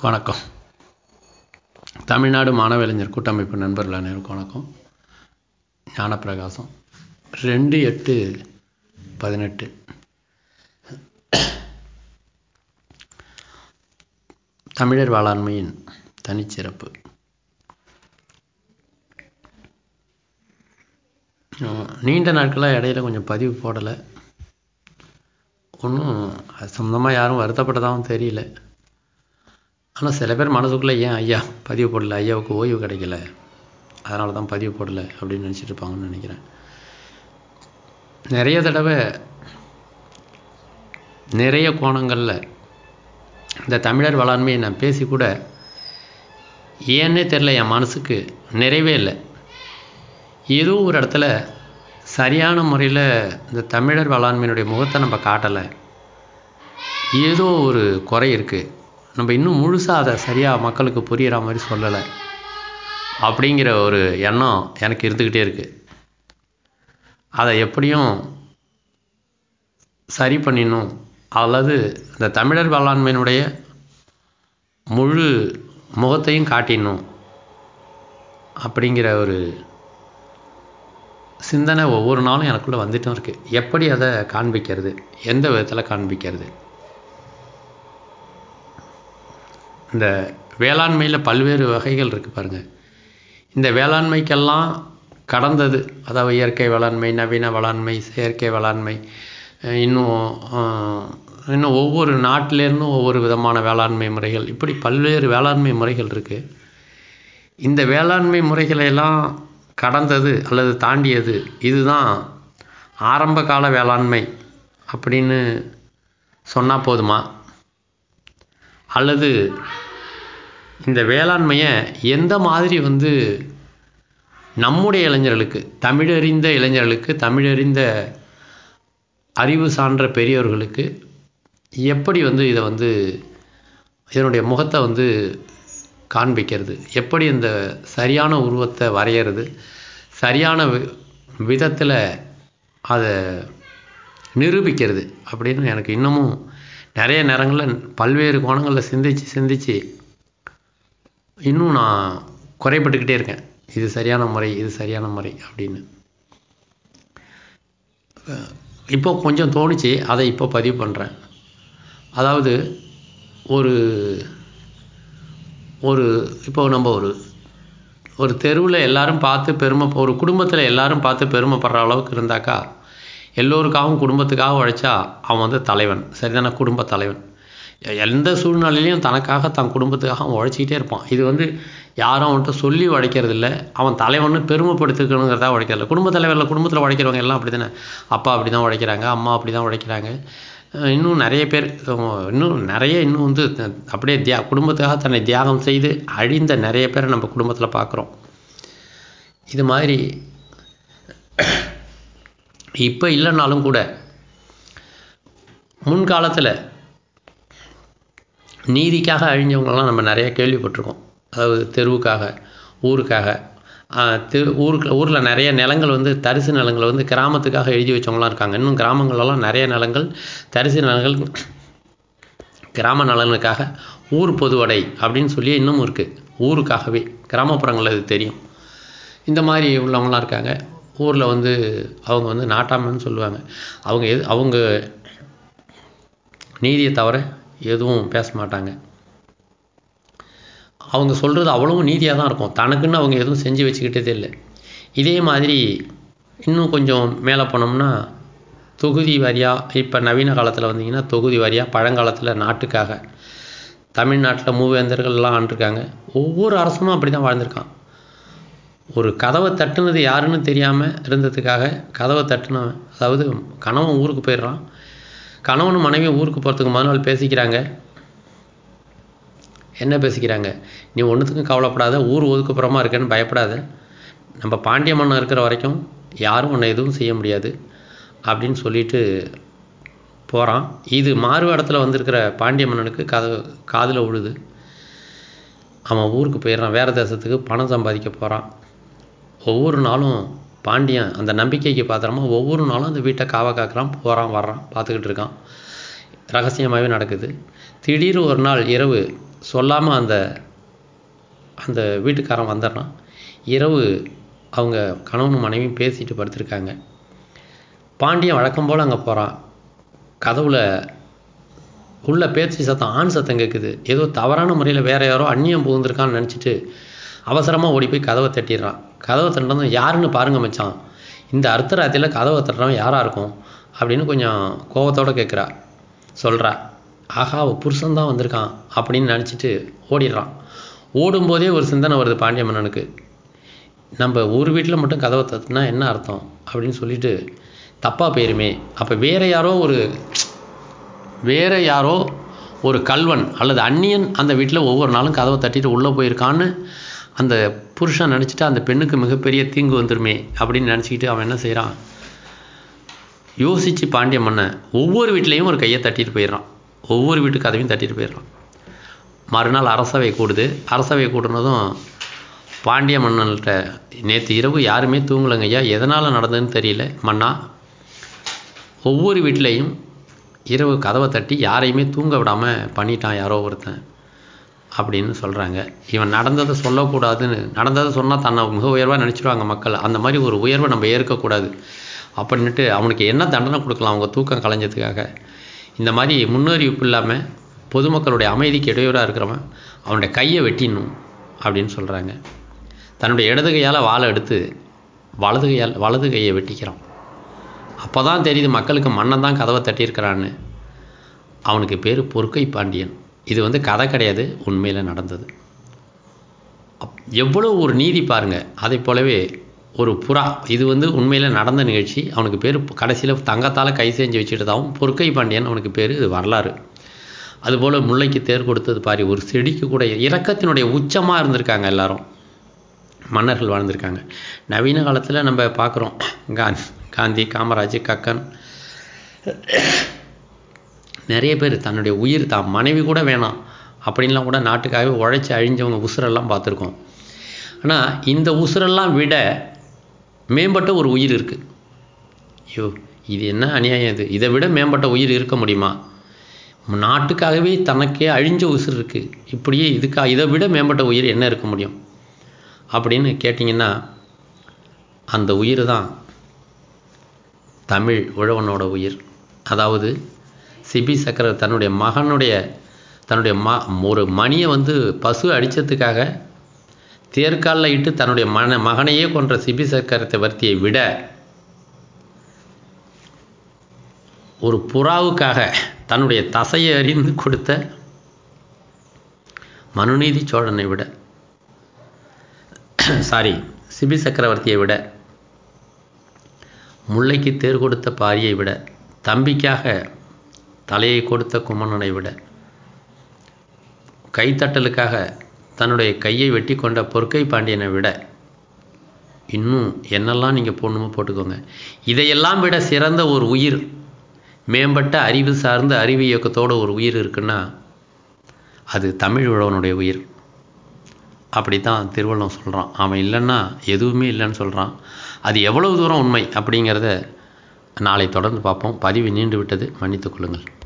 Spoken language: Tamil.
வணக்கம். தமிழ்நாடு மாணவளைஞர் கூட்டமைப்பு நண்பர்கள் அனைவருக்கும் வணக்கம். ஞானப்பிரகாசம். ரெண்டு எட்டு பதினெட்டு. தமிழர் வேளாண்மையின் தனிச்சிறப்பு. நீண்ட நாட்களாக இடையில கொஞ்சம் பதிவு போடலை. ஒன்றும் அது சம்மந்தமாக யாரும் வருத்தப்பட்டதாகவும் தெரியல. ஆனால் சில பேர் மனசுக்குள்ளே ஏன் ஐயா பதிவு போடல ஐயாவுக்கு ஓய்வு கிடைக்கல அதனால தான் பதிவு போடல அப்படின்னு நினச்சிட்டு இருப்பாங்கன்னு நினைக்கிறேன். நிறைய தடவை நிறைய கோணங்களில் இந்த தமிழர் வேளாண்மையை நான் பேசி கூட ஏன்னே தெரில என் மனசுக்கு நிறைவே இல்லை. ஏதோ ஒரு இடத்துல சரியான முறையில் இந்த தமிழர் வேளாண்மையினுடைய முகத்தை நம்ம காட்டலை. ஏதோ ஒரு குறை இருக்குது நம்ம இன்னும் முழுசாக அதை சரியாக மக்களுக்கு புரிகிற மாதிரி சொல்லலை. அப்படிங்கிற ஒரு எண்ணம் எனக்கு இருந்துக்கிட்டே இருக்குது அதை எப்படியும் சரி பண்ணிடணும். அல்லது இந்த தமிழர் வேளாண்மையினுடைய முழு முகத்தையும் காட்டிடணும். அப்படிங்கிற ஒரு சிந்தனை ஒவ்வொரு நாளும் எனக்குள்ளே வந்துட்டும் இருக்குது எப்படி அதை காண்பிக்கிறது? எந்த விதத்தில் காண்பிக்கிறது? இந்த வேளாண்மையில் பல்வேறு வகைகள் இருக்குது பாருங்கள் இந்த வேளாண்மைக்கெல்லாம் கடந்தது அதாவது இயற்கை வேளாண்மை நவீன வேளாண்மை செயற்கை வேளாண்மை இன்னும் இன்னும் ஒவ்வொரு நாட்டிலேருந்தும் ஒவ்வொரு விதமான வேளாண்மை முறைகள் இப்படி பல்வேறு வேளாண்மை முறைகள் இருக்குது இந்த வேளாண்மை முறைகளையெல்லாம் கடந்தது அல்லது தாண்டியது இதுதான் ஆரம்ப கால வேளாண்மை அப்படின்னு சொன்னால் போதுமா? அல்லது இந்த வேளாண்மையை எந்த மாதிரி வந்து நம்முடைய இளைஞர்களுக்கு தமிழறிந்த இளைஞர்களுக்கு தமிழறிந்த அறிவு சான்ற பெரியவர்களுக்கு எப்படி வந்து இதை வந்து இதனுடைய முகத்தை வந்து காண்பிக்கிறது? எப்படி இந்த சரியான உருவத்தை வரைகிறது சரியான வி- விதத்தில் அதை நிரூபிக்கிறது அப்படின்னு எனக்கு இன்னமும் நிறைய நேரங்களில் பல்வேறு கோணங்களில் சிந்தித்து சிந்திச்சு இன்னும் நான் குறைபட்டுக்கிட்டே இருக்கேன். இது சரியான முறை இது சரியான முறை அப்படின்னு. இப்போ கொஞ்சம் தோணுச்சு அதை இப்போ பதிவு பண்ணுறேன் அதாவது ஒரு ஒரு இப்போ நம்ம ஒரு ஒரு தெருவில் எல்லாரும் பார்த்து பெருமை ஒரு குடும்பத்தில் எல்லாரும் பார்த்து பெருமைப்படுற அளவுக்கு இருந்தாக்கா எல்லோருக்காகவும் குடும்பத்துக்காக உழைச்சா அவன் வந்து தலைவன். சரிதான? குடும்ப தலைவன். எந்த சூழ்நிலையிலையும் தனக்காக தன் குடும்பத்துக்காக அவன் உழைச்சிக்கிட்டே இருப்பான். இது வந்து யாரும் அவன்கிட்ட சொல்லி உழைக்கிறது இல்லை அவன் தலைவன்னு பெருமைப்படுத்திக்கணுங்கிறதா உழைக்கிறது இல்லை குடும்ப தலைவரில் குடும்பத்தில் உழைக்கிறவங்க எல்லாம் அப்படி தானே அப்பா அப்படி தான் உழைக்கிறாங்க அம்மா அப்படி தான் உழைக்கிறாங்க இன்னும் நிறைய பேர் இன்னும் நிறைய இன்னும் வந்து த- அப்படியே தியா குடும்பத்துக்காக தன்னை தியாகம் செய்து அழிந்த நிறைய பேரை நம்ம குடும்பத்தில் பார்க்குறோம். இது மாதிரி இப்போ இல்லைனாலும் கூட முன்காலத்தில் நீதிக்காக அழிஞ்சவங்களாம் நம்ம நிறைய கேள்விப்பட்டிருக்கோம். அதாவது தெருவுக்காக ஊருக்காக. தெரு ஊருக்கு ஊரில் நிறைய நிலங்கள் வந்து தரிசு நிலங்கள் வந்து கிராமத்துக்காக எழுதி வச்சவங்களாம் இருக்காங்க. இன்னும் கிராமங்களெல்லாம் நிறைய நிலங்கள் தரிசு நிலங்கள் கிராம நலனுக்காக ஊர் பொதுவடை அப்படின்னு சொல்லி இன்னமும் இருக்குது ஊருக்காகவே கிராமப்புறங்களில் இது தெரியும். இந்த மாதிரி உள்ளவங்களாம் இருக்காங்க. ஊரில் வந்து அவங்க வந்து நாட்டாமன்னு சொல்லுவாங்க. அவங்க எது அவங்க நீதியை தவிர எதுவும் பேச மாட்டாங்க அவங்க சொல்கிறது அவ்வளவும் நீதியாக தான் இருக்கும். தனக்குன்னு அவங்க எதுவும் செஞ்சு வச்சுக்கிட்டதே இல்லை. இதே மாதிரி இன்னும் கொஞ்சம் மேலே போனோம்னா தொகுதி வாரியாக இப்போ நவீன காலத்தில் வந்தீங்கன்னா தொகுதி வாரியாக பழங்காலத்தில் நாட்டுக்காக தமிழ்நாட்டில் மூவேந்தர்கள்லாம் ஆண்டிருக்காங்க. ஒவ்வொரு அரசனும் அப்படி தான் வாழ்ந்திருக்கான். ஒரு கதவை தட்டுனது யாருன்னு தெரியாமல் இருந்ததுக்காக கதவை தட்டுனவன் அதாவது கணவன் ஊருக்கு போயிடுறான். கணவனும் மனைவியும் ஊருக்கு போகிறதுக்கு முதல் நாள் பேசிக்கிறாங்க. என்ன பேசிக்கிறாங்க? நீ ஒன்றுத்துக்கும் கவலைப்படாத ஊர் ஒதுக்குப்புறமா இருக்கேன்னு பயப்படாத. நம்ம பாண்டிய மன்னன் இருக்கிற வரைக்கும் யாரும் உன்னை எதுவும் செய்ய முடியாது அப்படின்னு சொல்லிட்டு போகிறான் இது மாறுவேடத்தில் வந்திருக்கிற பாண்டிய மன்னனுக்கு கத காதில் விழுது. அவன் ஊருக்கு போயிடுறான். வேறு தேசத்துக்கு பணம் சம்பாதிக்க போகிறான் ஒவ்வொரு நாளும் பாண்டியன் அந்த நம்பிக்கைக்கு பாத்திரமா ஒவ்வொரு நாளும் அந்த வீட்டை காவ காக்கிறான் போகிறான் வர்றான் பார்த்துக்கிட்டு இருக்கான். ரகசியமாகவே நடக்குது. திடீர் ஒரு நாள் இரவு சொல்லாமல் அந்த அந்த வீட்டுக்காரன் வந்துடுறான் இரவு அவங்க கணவனும் மனைவியும் பேசிட்டு படுத்திருக்காங்க. பாண்டியன் வழக்கம் போல் அங்கே போகிறான் கதவுல உள்ள பேச்சு சத்தம் ஆண் சத்தம் கேட்குது ஏதோ தவறான முறையில் வேற யாரோ அந்நியம் புகுந்திருக்கான்னு நினச்சிட்டு அவசரமாக ஓடி போய் கதவை தட்டிடுறான். கதவை தட்டினதும் யாருன்னு பாருங்க மச்சான். இந்த அர்த்தராத்திரியில் கதவை தட்டுறவன் யாராக இருக்கும்? அப்படின்னு கொஞ்சம் கோபத்தோடு கேட்குறா சொல்கிறா ஆஹா அவள் புருஷன் தான் வந்திருக்கான் அப்படின்னு நினச்சிட்டு ஓடிடுறான். ஓடும்போதே ஒரு சிந்தனை வருது பாண்டிய மன்னனுக்கு நம்ம ஒரு வீட்டில் மட்டும் கதவை தட்டுனா என்ன அர்த்தம்? அப்படின்னு சொல்லிட்டு தப்பாக போயிருமே. அப்போ வேற யாரோ ஒரு வேற யாரோ ஒரு கல்வன் அல்லது அந்நியன் அந்த வீட்டில் ஒவ்வொரு நாளும் கதவை தட்டிட்டு உள்ளே போயிருக்கான்னு அந்த புருஷன் நினச்சிட்டு அந்த பெண்ணுக்கு மிகப்பெரிய தீங்கு வந்துருமே அப்படின்னு நினச்சிக்கிட்டு அவன் என்ன செய்கிறான் யோசித்து பாண்டிய மன்னன் ஒவ்வொரு வீட்லேயும் ஒரு கையை தட்டிட்டு போயிடுறான். ஒவ்வொரு வீட்டு கதவையும் தட்டிட்டு போயிடுறான். மறுநாள் அரசவை கூடுது. அரசவை கூடுனதும் பாண்டிய மன்னன்கிட்ட நேற்று இரவு யாருமே தூங்கலைங்க ஐயா எதனால் நடந்ததுன்னு தெரியல. மன்னா ஒவ்வொரு வீட்லேயும் இரவு கதவை தட்டி யாரையுமே தூங்க விடாமல் பண்ணிட்டான் யாரோ ஒருத்தன். அப்படின்னு சொல்கிறாங்க இவன் நடந்ததை சொல்லக்கூடாதுன்னு நடந்ததை சொன்னால் தன்னை மிக உயர்வாக நினச்சிடுவாங்க மக்கள். அந்த மாதிரி ஒரு உயர்வை நம்ம ஏற்கக்கூடாது. அப்படின்ட்டு அவனுக்கு என்ன தண்டனை கொடுக்கலாம் அவங்க தூக்கம் கலைஞ்சதுக்காக? இந்த மாதிரி முன்னறிவிப்பு இல்லாமல் பொதுமக்களுடைய அமைதிக்கு இடையூறாக இருக்கிறவன் அவனுடைய கையை வெட்டிடணும் அப்படின்னு சொல்கிறாங்க தன்னுடைய இடது கையால் வாழை எடுத்து வலது கையால் வலது கையை வெட்டிக்கிறான். அப்போ தான் தெரியுது மக்களுக்கு மன்னன் தான் கதவை தட்டியிருக்கிறான்னு. அவனுக்கு பேர் பொற்கை பாண்டியன். இது வந்து கதை கிடையாது உண்மையில் நடந்தது. அப் எவ்வளோ ஒரு நீதி பாருங்கள் அதை போலவே ஒரு புறா இது வந்து உண்மையில் நடந்த நிகழ்ச்சி. அவனுக்கு பேர் கடைசியில் தங்கத்தால் கை செஞ்சு வச்சுட்டதாகவும் பொற்கை பாண்டியன் அவனுக்கு பேர் இது வரலாறு. அதுபோல் முல்லைக்கு தேர் கொடுத்தது பாரி ஒரு செடிக்கு கூட இறக்கத்தினுடைய உச்சமாக இருந்திருக்காங்க எல்லாரும். மன்னர்கள் வாழ்ந்திருக்காங்க. நவீன காலத்தில் நம்ம பார்க்குறோம் காந்தி காந்தி காமராஜ் கக்கன் நிறைய பேர் தன்னுடைய உயிர் தான் மனைவி கூட வேணாம் அப்படின்லாம் கூட நாட்டுக்காகவே உழைச்சி அழிஞ்சவங்க உசுரெல்லாம் பார்த்துருக்கோம். ஆனால் இந்த உசுரெல்லாம் விட மேம்பட்ட ஒரு உயிர் இருக்குது ஐயோ இது என்ன அநியாயம் இது? இதை விட மேம்பட்ட உயிர் இருக்க முடியுமா? நாட்டுக்காகவே தனக்கே அழிஞ்ச உசுர் இருக்குது இப்படியே இதுக்கா இதை விட மேம்பட்ட உயிர் என்ன இருக்க முடியும்? அப்படின்னு கேட்டிங்கன்னா அந்த உயிர் தான் தமிழ் உழவனோட உயிர். அதாவது சிபி சக்கர தன்னுடைய மகனுடைய தன்னுடைய ம ஒரு மணியை வந்து பசு அடித்ததுக்காக தேர்காலில் இட்டு தன்னுடைய மன மகனையே கொன்ற சிபி சக்கரவர்த்தியை விட ஒரு புறாவுக்காக தன்னுடைய தசையை அறிந்து கொடுத்த மனுநீதி சோழனை விட சாரி சிபி சக்கரவர்த்தியை விட முல்லைக்கு தேர் கொடுத்த பாரியை விட தம்பிக்காக தலையை கொடுத்த குமணனை விட கைத்தட்டலுக்காக தன்னுடைய கையை வெட்டி கொண்ட பொற்கை பாண்டியனை விட இன்னும் என்னெல்லாம் நீங்கள் போடணுமோ போட்டுக்கோங்க. இதையெல்லாம் விட சிறந்த ஒரு உயிர் மேம்பட்ட அறிவு சார்ந்த அறிவு இயக்கத்தோட ஒரு உயிர் இருக்குன்னா அது தமிழ் உழவனுடைய உயிர். அப்படி தான் திருவள்ளுவன் சொல்கிறான் அவன் இல்லைன்னா எதுவுமே இல்லைன்னு சொல்கிறான் அது எவ்வளவு தூரம் உண்மை அப்படிங்கிறத நாளை தொடர்ந்து பார்ப்போம். பதிவு நீண்டு விட்டது மன்னித்துக் கொள்ளுங்கள்.